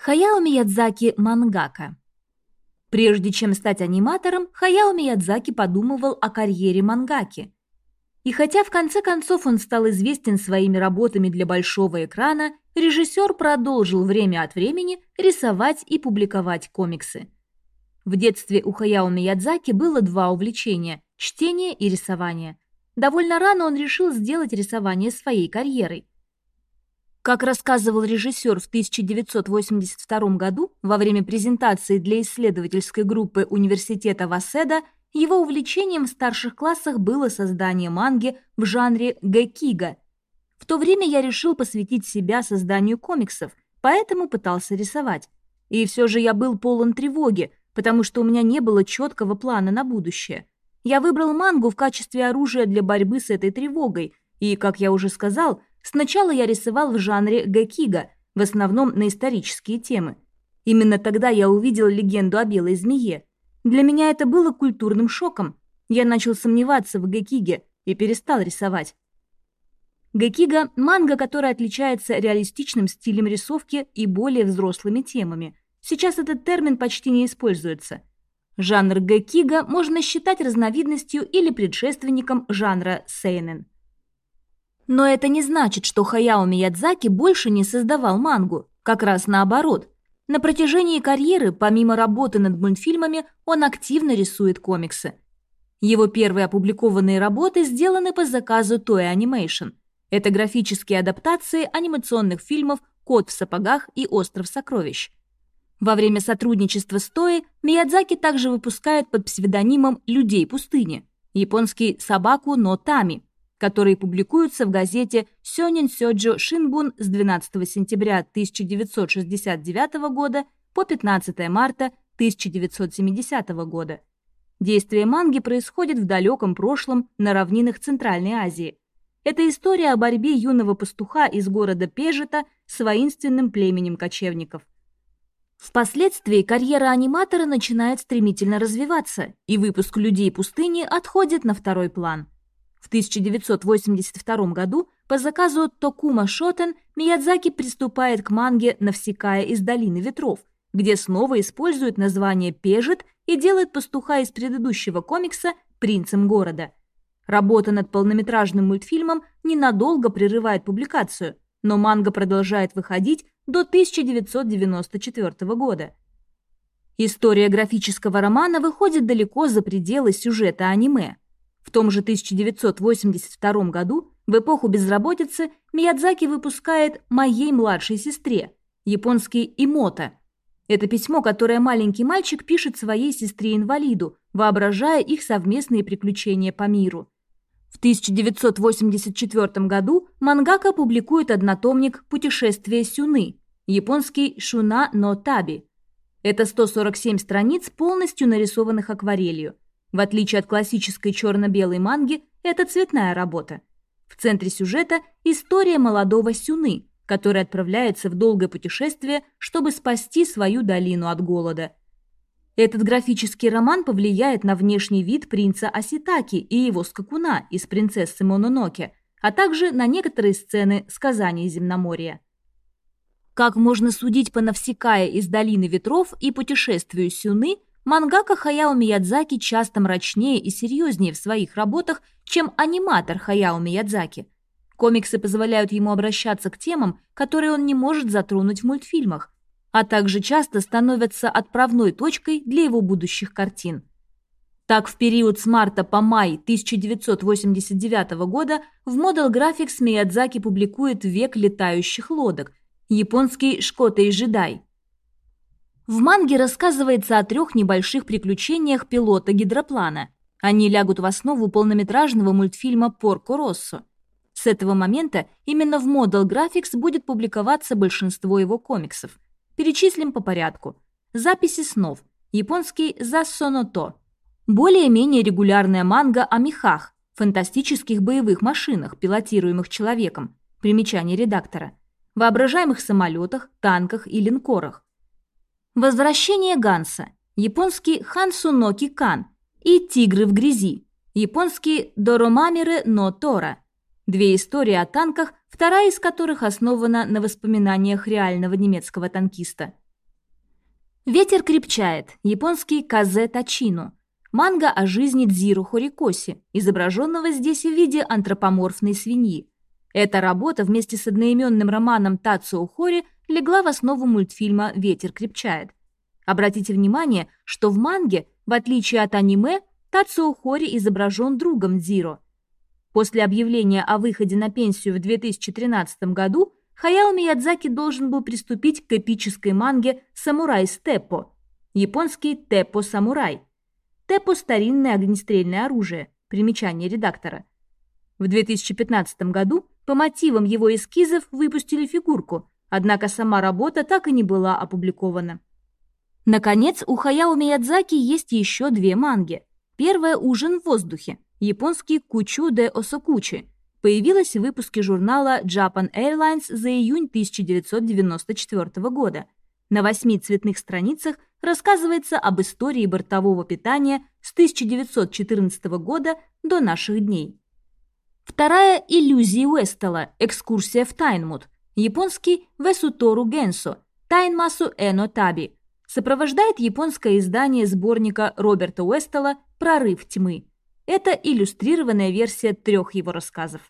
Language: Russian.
Хаяо Миядзаки – мангака. Прежде чем стать аниматором, Хаяо Миядзаки подумывал о карьере мангаки. И хотя в конце концов он стал известен своими работами для большого экрана, режиссер продолжил время от времени рисовать и публиковать комиксы. В детстве у Хаяо Миядзаки было два увлечения – чтение и рисование. Довольно рано он решил сделать рисование своей карьерой. Как рассказывал режиссер в 1982 году во время презентации для исследовательской группы университета Васеда, его увлечением в старших классах было создание манги в жанре гэкига. В то время я решил посвятить себя созданию комиксов, поэтому пытался рисовать. И все же я был полон тревоги, потому что у меня не было четкого плана на будущее. Я выбрал мангу в качестве оружия для борьбы с этой тревогой, и, как я уже сказал, Сначала я рисовал в жанре гэкига, в основном на исторические темы. Именно тогда я увидел легенду о белой змее. Для меня это было культурным шоком. Я начал сомневаться в гэкиге и перестал рисовать. Гэкига – манга, которая отличается реалистичным стилем рисовки и более взрослыми темами. Сейчас этот термин почти не используется. Жанр гэкига можно считать разновидностью или предшественником жанра сейнен. Но это не значит, что Хаяо Миядзаки больше не создавал мангу. Как раз наоборот. На протяжении карьеры, помимо работы над мультфильмами, он активно рисует комиксы. Его первые опубликованные работы сделаны по заказу Toei Animation. Это графические адаптации анимационных фильмов «Кот в сапогах» и «Остров сокровищ». Во время сотрудничества с Toei Миядзаки также выпускает под псевдонимом «Людей пустыни» японский «Собаку но Тами», которые публикуются в газете «Сёнин Сёджо Шинбун» с 12 сентября 1969 года по 15 марта 1970 года. Действие манги происходит в далеком прошлом на равнинах Центральной Азии. Это история о борьбе юного пастуха из города Пежета с воинственным племенем кочевников. Впоследствии карьера аниматора начинает стремительно развиваться, и выпуск «Людей пустыни» отходит на второй план – в 1982 году по заказу Токума Шотен Миядзаки приступает к манге «Навсекая из долины ветров», где снова использует название «Пежит» и делает пастуха из предыдущего комикса принцем города. Работа над полнометражным мультфильмом ненадолго прерывает публикацию, но манга продолжает выходить до 1994 года. История графического романа выходит далеко за пределы сюжета аниме – в том же 1982 году, в эпоху безработицы, Миядзаки выпускает «Моей младшей сестре» японский «Имото». Это письмо, которое маленький мальчик пишет своей сестре-инвалиду, воображая их совместные приключения по миру. В 1984 году мангака публикует однотомник «Путешествие Сюны», японский «Шуна но Таби». Это 147 страниц, полностью нарисованных акварелью – в отличие от классической черно-белой манги, это цветная работа. В центре сюжета история молодого Сюны, который отправляется в долгое путешествие, чтобы спасти свою долину от голода. Этот графический роман повлияет на внешний вид принца Аситаки и его скакуна из «Принцессы Мононоке», а также на некоторые сцены сказаний Земноморья. Как можно судить по Навсекая из «Долины ветров» и путешествию Сюны – Мангака Хаяо Миядзаки часто мрачнее и серьезнее в своих работах, чем аниматор Хаяо Миядзаки. Комиксы позволяют ему обращаться к темам, которые он не может затронуть в мультфильмах, а также часто становятся отправной точкой для его будущих картин. Так, в период с марта по май 1989 года в Model Graphics Миядзаки публикует «Век летающих лодок», японский «Шкота и Жидай», в манге рассказывается о трех небольших приключениях пилота гидроплана. Они лягут в основу полнометражного мультфильма «Порко Россо». С этого момента именно в Model Graphics будет публиковаться большинство его комиксов. Перечислим по порядку. Записи снов. Японский «Засоното». Более-менее регулярная манга о мехах, фантастических боевых машинах, пилотируемых человеком. Примечание редактора. Воображаемых самолетах, танках и линкорах. Возвращение Ганса, японский Хансу Ноки Кан и Тигры в грязи, японский Доромамиры но Тора. Две истории о танках, вторая из которых основана на воспоминаниях реального немецкого танкиста. Ветер крепчает, японский Казе Тачино. Манга о жизни Дзиру Хорикоси, изображенного здесь в виде антропоморфной свиньи. Эта работа вместе с одноименным романом Тацио Хори легла в основу мультфильма «Ветер крепчает». Обратите внимание, что в манге, в отличие от аниме, Тацио Хори изображен другом Дзиро. После объявления о выходе на пенсию в 2013 году Хаяо Миядзаки должен был приступить к эпической манге «Самурай Степпо», японский «Теппо-самурай». Теппо – старинное огнестрельное оружие, примечание редактора. В 2015 году по мотивам его эскизов выпустили фигурку, однако сама работа так и не была опубликована. Наконец, у Хаяо Миядзаки есть еще две манги. Первая «Ужин в воздухе», японский «Кучу де Осокучи», появилась в выпуске журнала Japan Airlines за июнь 1994 года. На восьми цветных страницах рассказывается об истории бортового питания с 1914 года до наших дней. Вторая – иллюзии Уэстела, экскурсия в Тайнмут, японский Весутору Генсо, Тайнмасу Эно Таби, сопровождает японское издание сборника Роберта Уэстела «Прорыв тьмы», это иллюстрированная версия трех его рассказов.